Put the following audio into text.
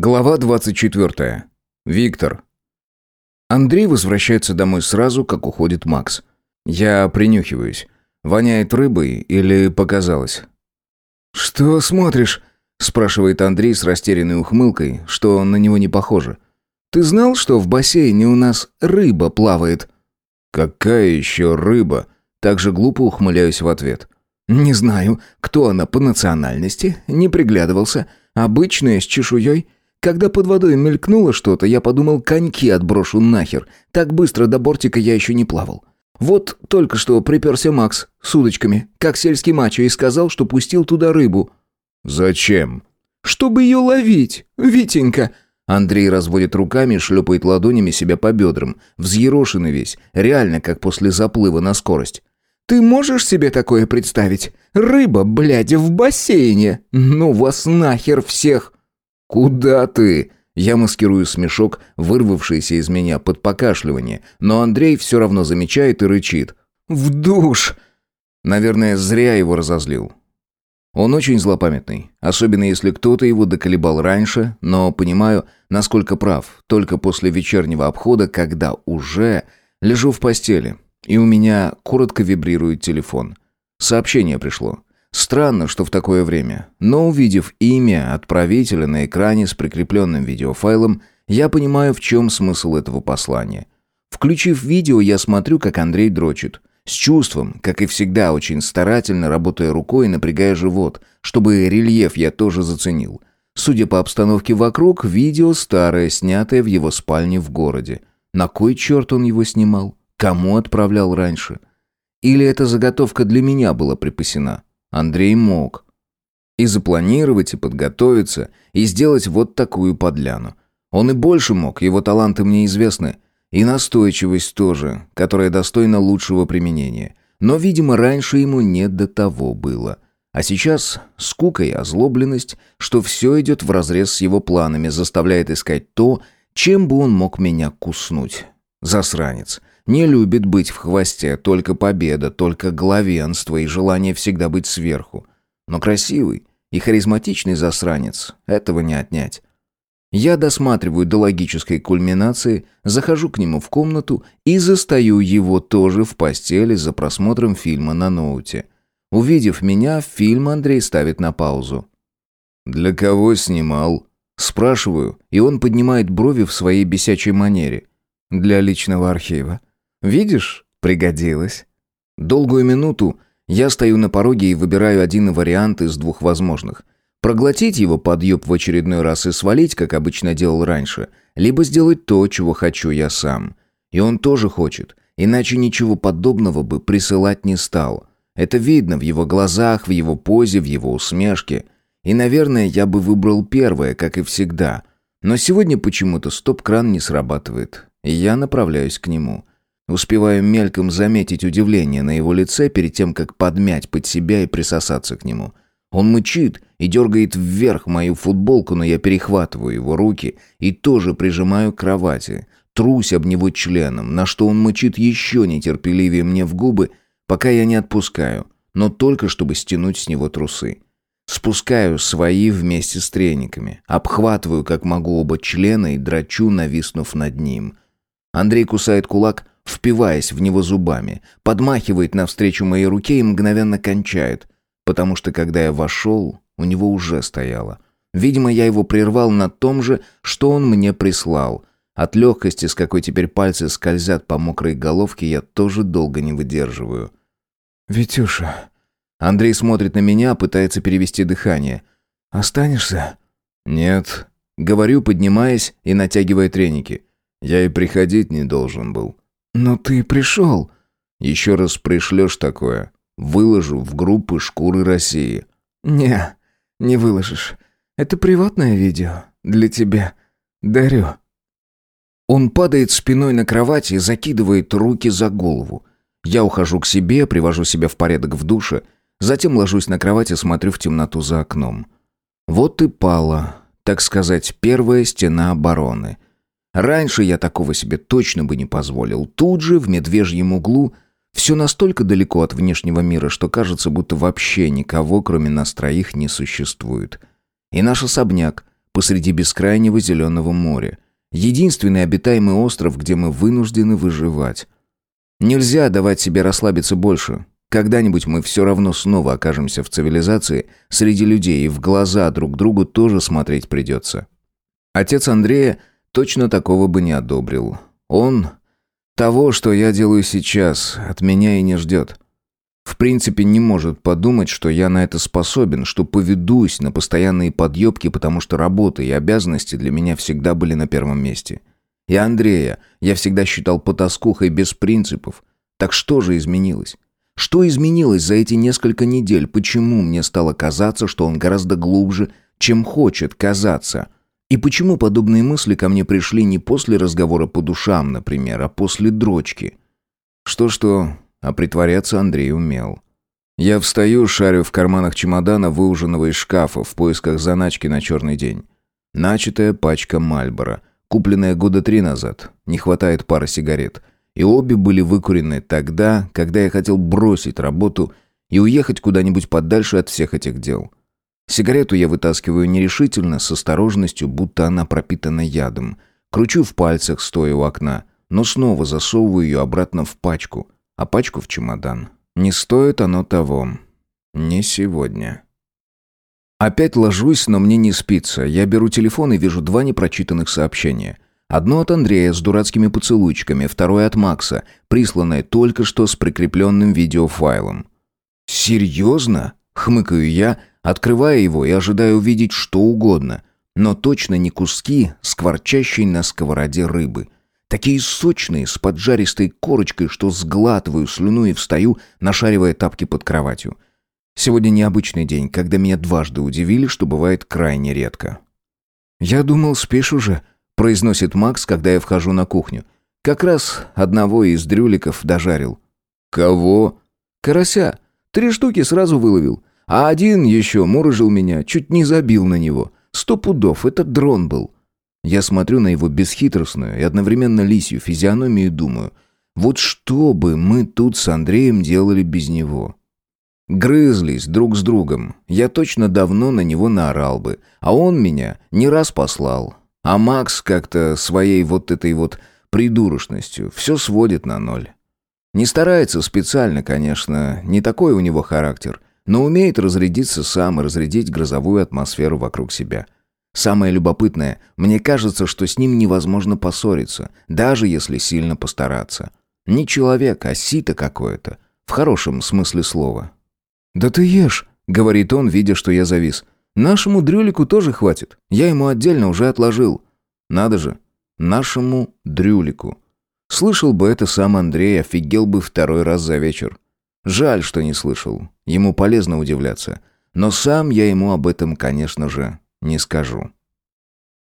Глава 24. Виктор. Андрей возвращается домой сразу, как уходит Макс. Я принюхиваюсь. Воняет рыбой или показалось? «Что смотришь?» – спрашивает Андрей с растерянной ухмылкой, что на него не похоже. «Ты знал, что в бассейне у нас рыба плавает?» «Какая еще рыба?» Так же глупо ухмыляюсь в ответ. «Не знаю, кто она по национальности, не приглядывался. Обычная, с чешуей». Когда под водой мелькнуло что-то, я подумал, коньки отброшу нахер. Так быстро до бортика я еще не плавал. Вот только что приперся Макс с удочками, как сельский мачо, и сказал, что пустил туда рыбу. «Зачем?» «Чтобы ее ловить, Витенька!» Андрей разводит руками, шлепает ладонями себя по бедрам. Взъерошенный весь, реально как после заплыва на скорость. «Ты можешь себе такое представить? Рыба, блядь, в бассейне! Ну вас нахер всех!» «Куда ты?» Я маскирую смешок, вырвавшийся из меня под покашливание, но Андрей все равно замечает и рычит. «В душ!» Наверное, зря его разозлил. Он очень злопамятный, особенно если кто-то его доколебал раньше, но понимаю, насколько прав, только после вечернего обхода, когда уже лежу в постели, и у меня коротко вибрирует телефон. Сообщение пришло. Странно, что в такое время, но увидев имя отправителя на экране с прикрепленным видеофайлом, я понимаю, в чем смысл этого послания. Включив видео, я смотрю, как Андрей дрочит. С чувством, как и всегда, очень старательно, работая рукой и напрягая живот, чтобы рельеф я тоже заценил. Судя по обстановке вокруг, видео старое, снятое в его спальне в городе. На кой черт он его снимал? Кому отправлял раньше? Или эта заготовка для меня была припасена? Андрей мог. И запланировать, и подготовиться, и сделать вот такую подляну. Он и больше мог, его таланты мне известны. И настойчивость тоже, которая достойна лучшего применения. Но, видимо, раньше ему не до того было. А сейчас скука и озлобленность, что все идет вразрез с его планами, заставляет искать то, чем бы он мог меня куснуть. Засранец. Не любит быть в хвосте, только победа, только главенство и желание всегда быть сверху. Но красивый и харизматичный засранец, этого не отнять. Я досматриваю до логической кульминации, захожу к нему в комнату и застаю его тоже в постели за просмотром фильма на ноуте. Увидев меня, фильм Андрей ставит на паузу. «Для кого снимал?» Спрашиваю, и он поднимает брови в своей бесячей манере. «Для личного архива». Видишь, пригодилось. Долгую минуту я стою на пороге и выбираю один вариант из двух возможных. Проглотить его подъеб в очередной раз и свалить, как обычно делал раньше, либо сделать то, чего хочу я сам. И он тоже хочет, иначе ничего подобного бы присылать не стал. Это видно в его глазах, в его позе, в его усмешке. И, наверное, я бы выбрал первое, как и всегда. Но сегодня почему-то стоп-кран не срабатывает, я направляюсь к нему. Успеваю мельком заметить удивление на его лице перед тем, как подмять под себя и присосаться к нему. Он мычит и дергает вверх мою футболку, но я перехватываю его руки и тоже прижимаю к кровати. Трусь об него членом, на что он мычит еще нетерпеливее мне в губы, пока я не отпускаю, но только чтобы стянуть с него трусы. Спускаю свои вместе с трениками, обхватываю как могу оба члена и драчу, нависнув над ним. Андрей кусает кулак, впиваясь в него зубами, подмахивает навстречу моей руке и мгновенно кончает, потому что когда я вошел, у него уже стояло. Видимо, я его прервал на том же, что он мне прислал. От легкости, с какой теперь пальцы скользят по мокрой головке, я тоже долго не выдерживаю. «Витюша...» Андрей смотрит на меня, пытается перевести дыхание. «Останешься?» «Нет». Говорю, поднимаясь и натягивая треники. Я и приходить не должен был. «Но ты пришел». «Еще раз пришлешь такое. Выложу в группы «Шкуры России». «Не, не выложишь. Это приватное видео. Для тебя. Дарю». Он падает спиной на кровать и закидывает руки за голову. Я ухожу к себе, привожу себя в порядок в душе, затем ложусь на кровать и смотрю в темноту за окном. Вот и пала, так сказать, первая стена обороны — Раньше я такого себе точно бы не позволил. Тут же, в медвежьем углу, все настолько далеко от внешнего мира, что кажется, будто вообще никого, кроме нас троих, не существует. И наш особняк, посреди бескрайнего зеленого моря. Единственный обитаемый остров, где мы вынуждены выживать. Нельзя давать себе расслабиться больше. Когда-нибудь мы все равно снова окажемся в цивилизации, среди людей, и в глаза друг другу тоже смотреть придется. Отец Андрея точно такого бы не одобрил. Он того, что я делаю сейчас, от меня и не ждет. В принципе, не может подумать, что я на это способен, что поведусь на постоянные подъебки, потому что работа и обязанности для меня всегда были на первом месте. И Андрея я всегда считал потаскухой без принципов. Так что же изменилось? Что изменилось за эти несколько недель? Почему мне стало казаться, что он гораздо глубже, чем хочет казаться? И почему подобные мысли ко мне пришли не после разговора по душам, например, а после дрочки? Что-что, а притворяться Андрей умел. Я встаю, шарю в карманах чемодана, выуженного из шкафа, в поисках заначки на черный день. Начатая пачка Мальбора, купленная года три назад. Не хватает пары сигарет. И обе были выкурены тогда, когда я хотел бросить работу и уехать куда-нибудь подальше от всех этих дел. Сигарету я вытаскиваю нерешительно, с осторожностью, будто она пропитана ядом. Кручу в пальцах, стоя у окна, но снова засовываю ее обратно в пачку, а пачку в чемодан. Не стоит оно того. Не сегодня. Опять ложусь, но мне не спится. Я беру телефон и вижу два непрочитанных сообщения – Одно от Андрея с дурацкими поцелуйчиками, второе от Макса, присланное только что с прикрепленным видеофайлом. «Серьезно?» — хмыкаю я, открывая его и ожидая увидеть что угодно, но точно не куски скворчащей на сковороде рыбы. Такие сочные, с поджаристой корочкой, что сглатываю слюну и встаю, нашаривая тапки под кроватью. Сегодня необычный день, когда меня дважды удивили, что бывает крайне редко. «Я думал, спишь уже», произносит Макс, когда я вхожу на кухню. Как раз одного из дрюликов дожарил. Кого? Карася. Три штуки сразу выловил. А один еще мурыжил меня, чуть не забил на него. Сто пудов, это дрон был. Я смотрю на его бесхитростную и одновременно лисью физиономию и думаю, вот что бы мы тут с Андреем делали без него? Грызлись друг с другом. Я точно давно на него наорал бы, а он меня не раз послал. А Макс как-то своей вот этой вот придурочностью все сводит на ноль. Не старается специально, конечно, не такой у него характер, но умеет разрядиться сам и разрядить грозовую атмосферу вокруг себя. Самое любопытное, мне кажется, что с ним невозможно поссориться, даже если сильно постараться. Не человек, а сито какое-то, в хорошем смысле слова. «Да ты ешь», — говорит он, видя, что я завис. Нашему дрюлику тоже хватит. Я ему отдельно уже отложил. Надо же, нашему дрюлику. Слышал бы это сам Андрей, офигел бы второй раз за вечер. Жаль, что не слышал. Ему полезно удивляться. Но сам я ему об этом, конечно же, не скажу.